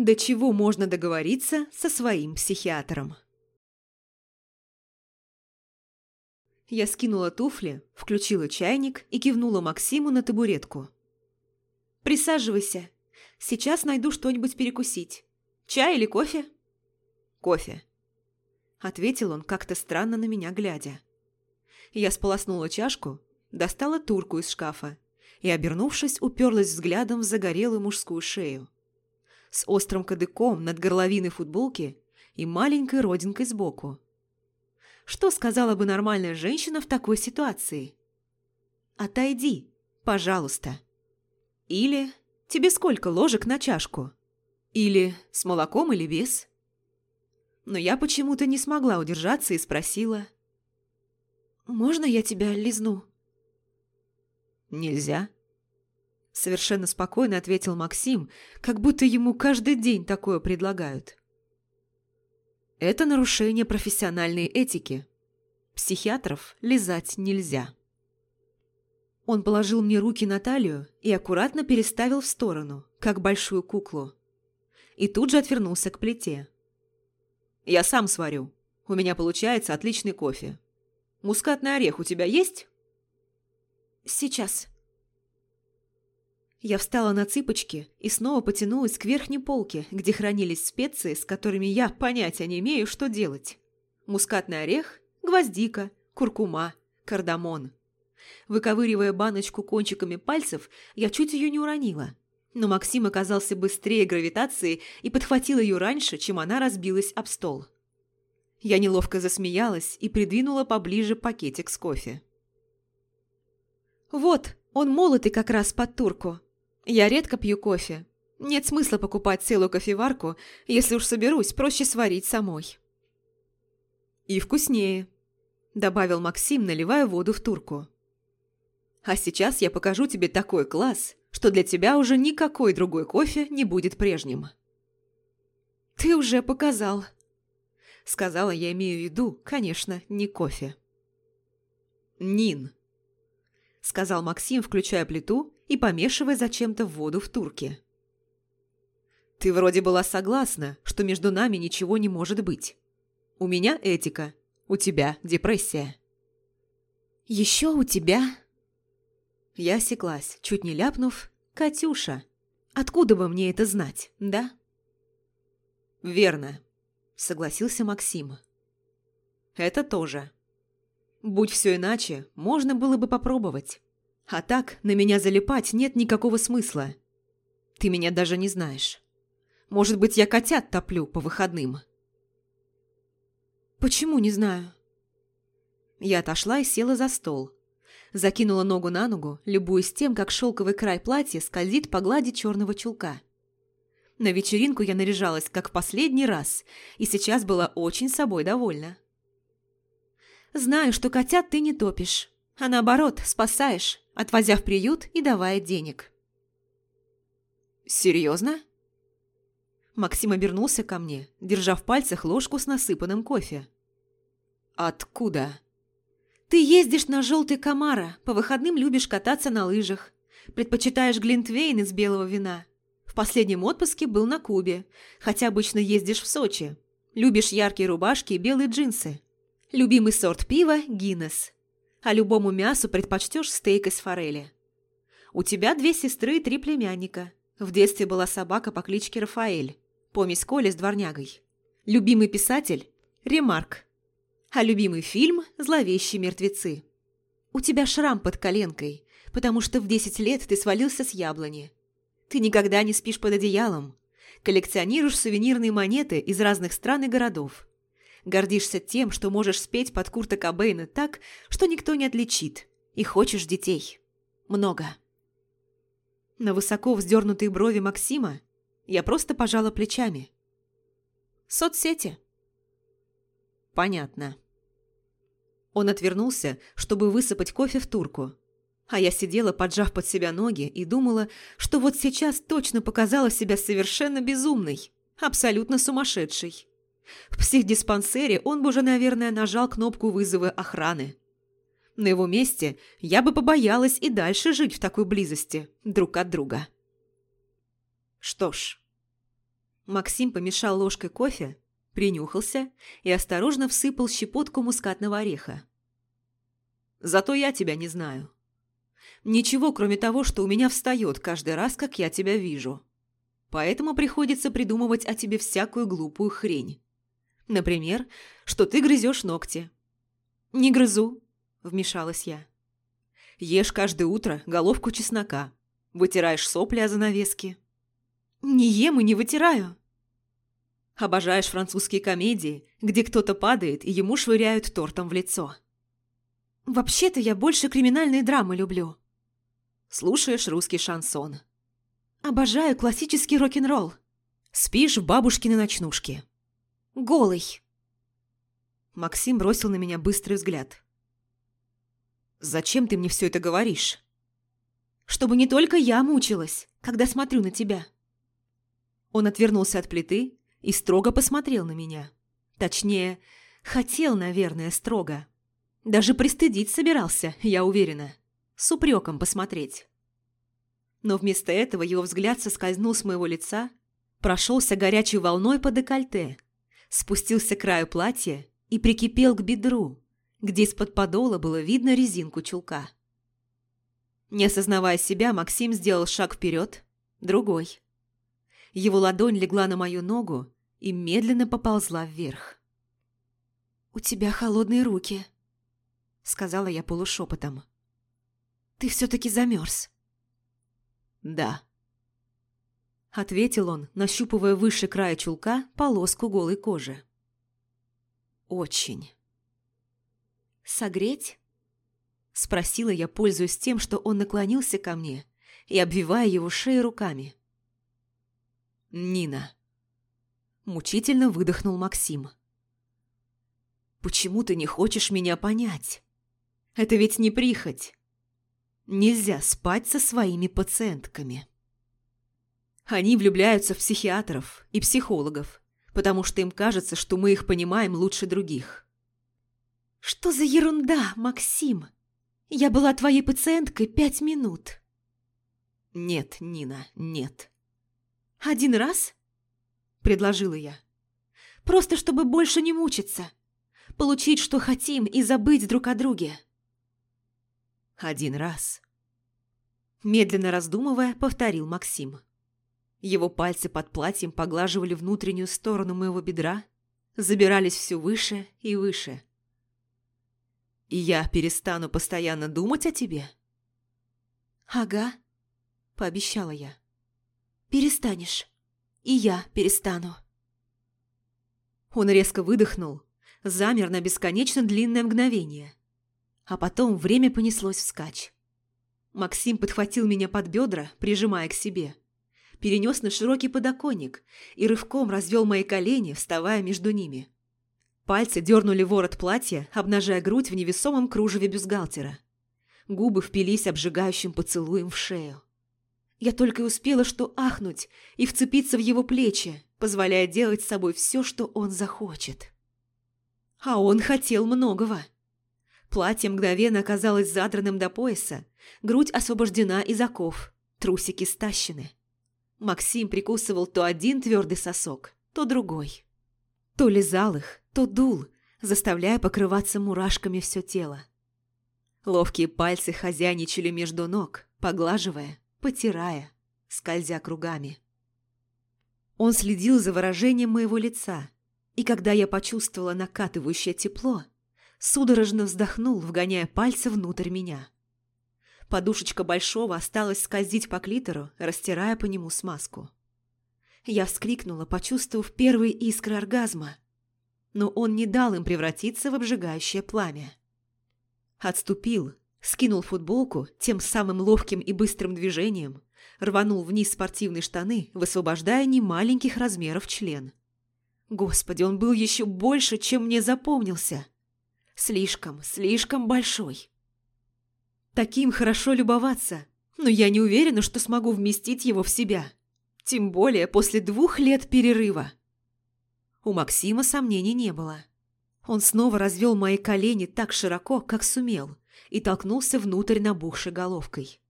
До чего можно договориться со своим психиатром? Я скинула туфли, включила чайник и кивнула Максиму на табуретку. «Присаживайся. Сейчас найду что-нибудь перекусить. Чай или кофе?» «Кофе», — ответил он, как-то странно на меня глядя. Я сполоснула чашку, достала турку из шкафа и, обернувшись, уперлась взглядом в загорелую мужскую шею. С острым кадыком над горловиной футболки и маленькой родинкой сбоку. Что сказала бы нормальная женщина в такой ситуации? «Отойди, пожалуйста». Или «Тебе сколько ложек на чашку?» Или «С молоком или без?» Но я почему-то не смогла удержаться и спросила «Можно я тебя лизну?» «Нельзя», – совершенно спокойно ответил Максим, как будто ему каждый день такое предлагают. «Это нарушение профессиональной этики. Психиатров лизать нельзя». Он положил мне руки на талию и аккуратно переставил в сторону, как большую куклу. И тут же отвернулся к плите. «Я сам сварю. У меня получается отличный кофе. Мускатный орех у тебя есть?» Сейчас. Я встала на цыпочки и снова потянулась к верхней полке, где хранились специи, с которыми я понятия не имею, что делать. Мускатный орех, гвоздика, куркума, кардамон. Выковыривая баночку кончиками пальцев, я чуть ее не уронила. Но Максим оказался быстрее гравитации и подхватил ее раньше, чем она разбилась об стол. Я неловко засмеялась и придвинула поближе пакетик с кофе. «Вот, он молотый как раз под турку. Я редко пью кофе. Нет смысла покупать целую кофеварку, если уж соберусь, проще сварить самой». «И вкуснее», – добавил Максим, наливая воду в турку. «А сейчас я покажу тебе такой класс, что для тебя уже никакой другой кофе не будет прежним». «Ты уже показал», – сказала я, имею в виду, конечно, не кофе. «Нин», – сказал Максим, включая плиту и помешивая зачем-то воду в турке. «Ты вроде была согласна, что между нами ничего не может быть. У меня этика, у тебя депрессия». «Еще у тебя?» Я осеклась, чуть не ляпнув «Катюша, откуда бы мне это знать, да?» «Верно», – согласился Максим. «Это тоже». Будь все иначе, можно было бы попробовать. А так, на меня залипать нет никакого смысла. Ты меня даже не знаешь. Может быть, я котят топлю по выходным. Почему не знаю? Я отошла и села за стол. Закинула ногу на ногу, любуясь тем, как шелковый край платья скользит по глади черного чулка. На вечеринку я наряжалась, как в последний раз, и сейчас была очень собой довольна. Знаю, что котят ты не топишь, а наоборот, спасаешь, отвозя в приют и давая денег. Серьезно? Максим обернулся ко мне, держа в пальцах ложку с насыпанным кофе. Откуда? Ты ездишь на желтый комара, по выходным любишь кататься на лыжах. Предпочитаешь глинтвейн из белого вина. В последнем отпуске был на Кубе, хотя обычно ездишь в Сочи. Любишь яркие рубашки и белые джинсы. Любимый сорт пива – Гиннес. А любому мясу предпочтешь стейк из форели. У тебя две сестры и три племянника. В детстве была собака по кличке Рафаэль. Помесь Коли с дворнягой. Любимый писатель – Ремарк. А любимый фильм – «Зловещие мертвецы». У тебя шрам под коленкой, потому что в 10 лет ты свалился с яблони. Ты никогда не спишь под одеялом. Коллекционируешь сувенирные монеты из разных стран и городов. Гордишься тем, что можешь спеть под Курта Кобейна так, что никто не отличит. И хочешь детей. Много. На высоко вздернутые брови Максима я просто пожала плечами. Соцсети. Понятно. Он отвернулся, чтобы высыпать кофе в турку. А я сидела, поджав под себя ноги, и думала, что вот сейчас точно показала себя совершенно безумной, абсолютно сумасшедшей. В психдиспансере он бы уже, наверное, нажал кнопку вызова охраны. На его месте я бы побоялась и дальше жить в такой близости друг от друга. Что ж, Максим помешал ложкой кофе, принюхался и осторожно всыпал щепотку мускатного ореха. «Зато я тебя не знаю. Ничего, кроме того, что у меня встает каждый раз, как я тебя вижу. Поэтому приходится придумывать о тебе всякую глупую хрень. Например, что ты грызешь ногти». «Не грызу», – вмешалась я. «Ешь каждое утро головку чеснока, вытираешь сопли о занавески». «Не ем и не вытираю», Обожаешь французские комедии, где кто-то падает и ему швыряют тортом в лицо. Вообще-то я больше криминальные драмы люблю. Слушаешь русский шансон. Обожаю классический рок-н-ролл. Спишь в бабушкиной ночнушке. Голый. Максим бросил на меня быстрый взгляд. «Зачем ты мне все это говоришь?» «Чтобы не только я мучилась, когда смотрю на тебя». Он отвернулся от плиты и строго посмотрел на меня. Точнее, хотел, наверное, строго. Даже пристыдить собирался, я уверена. С упреком посмотреть. Но вместо этого его взгляд соскользнул с моего лица, прошелся горячей волной по декольте, спустился к краю платья и прикипел к бедру, где из-под подола было видно резинку чулка. Не осознавая себя, Максим сделал шаг вперед, другой. Его ладонь легла на мою ногу и медленно поползла вверх. «У тебя холодные руки», — сказала я полушепотом. «Ты все-таки замерз». «Да», — ответил он, нащупывая выше края чулка полоску голой кожи. «Очень». «Согреть?» — спросила я, пользуясь тем, что он наклонился ко мне и обвивая его шею руками. «Нина». Мучительно выдохнул Максим. «Почему ты не хочешь меня понять? Это ведь не прихоть. Нельзя спать со своими пациентками». Они влюбляются в психиатров и психологов, потому что им кажется, что мы их понимаем лучше других. «Что за ерунда, Максим? Я была твоей пациенткой пять минут». «Нет, Нина, нет. «Один раз?» – предложила я. «Просто чтобы больше не мучиться. Получить, что хотим, и забыть друг о друге». «Один раз», – медленно раздумывая, повторил Максим. Его пальцы под платьем поглаживали внутреннюю сторону моего бедра, забирались все выше и выше. «И я перестану постоянно думать о тебе?» «Ага», – пообещала я. Перестанешь. И я перестану. Он резко выдохнул, замер на бесконечно длинное мгновение. А потом время понеслось вскачь. Максим подхватил меня под бедра, прижимая к себе. Перенес на широкий подоконник и рывком развел мои колени, вставая между ними. Пальцы дернули ворот платья, обнажая грудь в невесомом кружеве бюстгальтера. Губы впились обжигающим поцелуем в шею. Я только и успела что ахнуть и вцепиться в его плечи, позволяя делать с собой все, что он захочет. А он хотел многого. Платье мгновенно оказалось задранным до пояса, грудь освобождена из оков, трусики стащены. Максим прикусывал то один твердый сосок, то другой. То лизал их, то дул, заставляя покрываться мурашками все тело. Ловкие пальцы хозяйничали между ног, поглаживая, потирая, скользя кругами. Он следил за выражением моего лица, и когда я почувствовала накатывающее тепло, судорожно вздохнул, вгоняя пальцы внутрь меня. Подушечка большого осталась скользить по клитору, растирая по нему смазку. Я вскрикнула, почувствовав первые искры оргазма, но он не дал им превратиться в обжигающее пламя. Отступил, Скинул футболку тем самым ловким и быстрым движением, рванул вниз спортивные штаны, высвобождая немаленьких размеров член. Господи, он был еще больше, чем мне запомнился. Слишком, слишком большой. Таким хорошо любоваться, но я не уверена, что смогу вместить его в себя. Тем более после двух лет перерыва. У Максима сомнений не было. Он снова развел мои колени так широко, как сумел – и толкнулся внутрь набухшей головкой.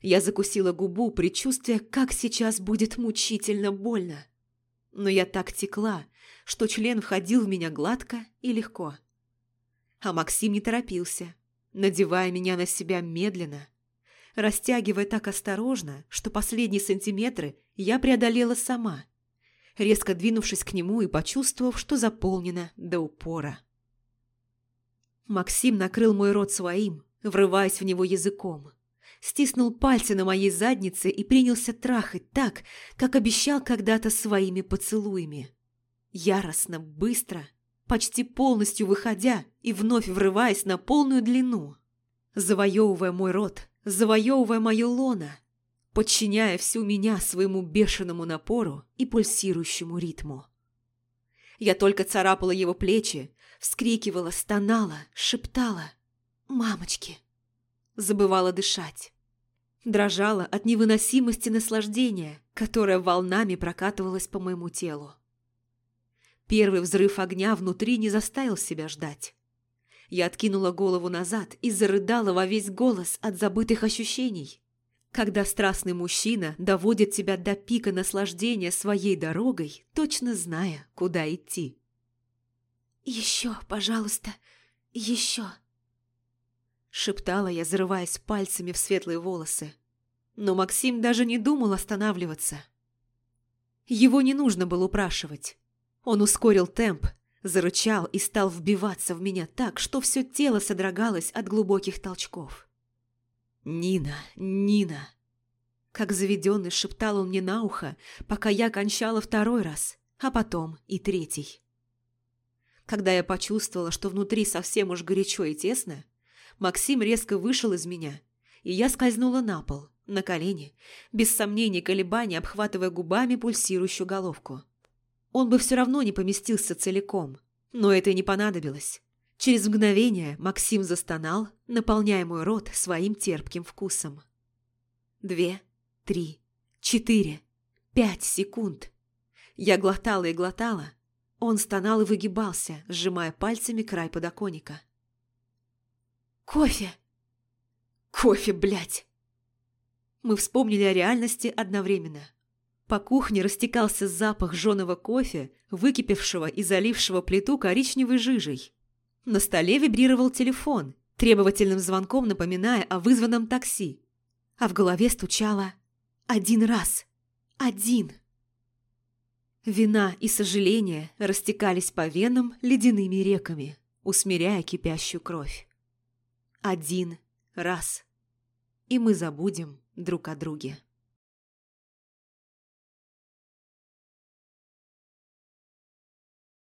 Я закусила губу, предчувствуя, как сейчас будет мучительно больно. но я так текла, что член входил в меня гладко и легко. А Максим не торопился, надевая меня на себя медленно, растягивая так осторожно, что последние сантиметры я преодолела сама, резко двинувшись к нему и почувствовав, что заполнено до упора. Максим накрыл мой рот своим, врываясь в него языком. Стиснул пальцы на моей заднице и принялся трахать так, как обещал когда-то своими поцелуями. Яростно, быстро, почти полностью выходя и вновь врываясь на полную длину. Завоевывая мой рот, завоевывая мое лоно, подчиняя всю меня своему бешеному напору и пульсирующему ритму. Я только царапала его плечи, вскрикивала, стонала, шептала «Мамочки!» Забывала дышать. Дрожала от невыносимости наслаждения, которое волнами прокатывалось по моему телу. Первый взрыв огня внутри не заставил себя ждать. Я откинула голову назад и зарыдала во весь голос от забытых ощущений. Когда страстный мужчина доводит тебя до пика наслаждения своей дорогой, точно зная, куда идти. «Еще, пожалуйста, еще!» Шептала я, зарываясь пальцами в светлые волосы. Но Максим даже не думал останавливаться. Его не нужно было упрашивать. Он ускорил темп, зарычал и стал вбиваться в меня так, что все тело содрогалось от глубоких толчков. «Нина, Нина!» Как заведенный шептал он мне на ухо, пока я кончала второй раз, а потом и третий. Когда я почувствовала, что внутри совсем уж горячо и тесно, Максим резко вышел из меня, и я скользнула на пол, на колени, без сомнений колебаний обхватывая губами пульсирующую головку. Он бы все равно не поместился целиком, но это и не понадобилось. Через мгновение Максим застонал, наполняя мой рот своим терпким вкусом. Две, три, четыре, пять секунд. Я глотала и глотала. Он стонал и выгибался, сжимая пальцами край подоконника. «Кофе!» «Кофе, блядь!» Мы вспомнили о реальности одновременно. По кухне растекался запах жженого кофе, выкипевшего и залившего плиту коричневой жижей. На столе вибрировал телефон, требовательным звонком напоминая о вызванном такси. А в голове стучало «Один раз! Один!» Вина и сожаление растекались по венам ледяными реками, усмиряя кипящую кровь. Один раз. И мы забудем друг о друге.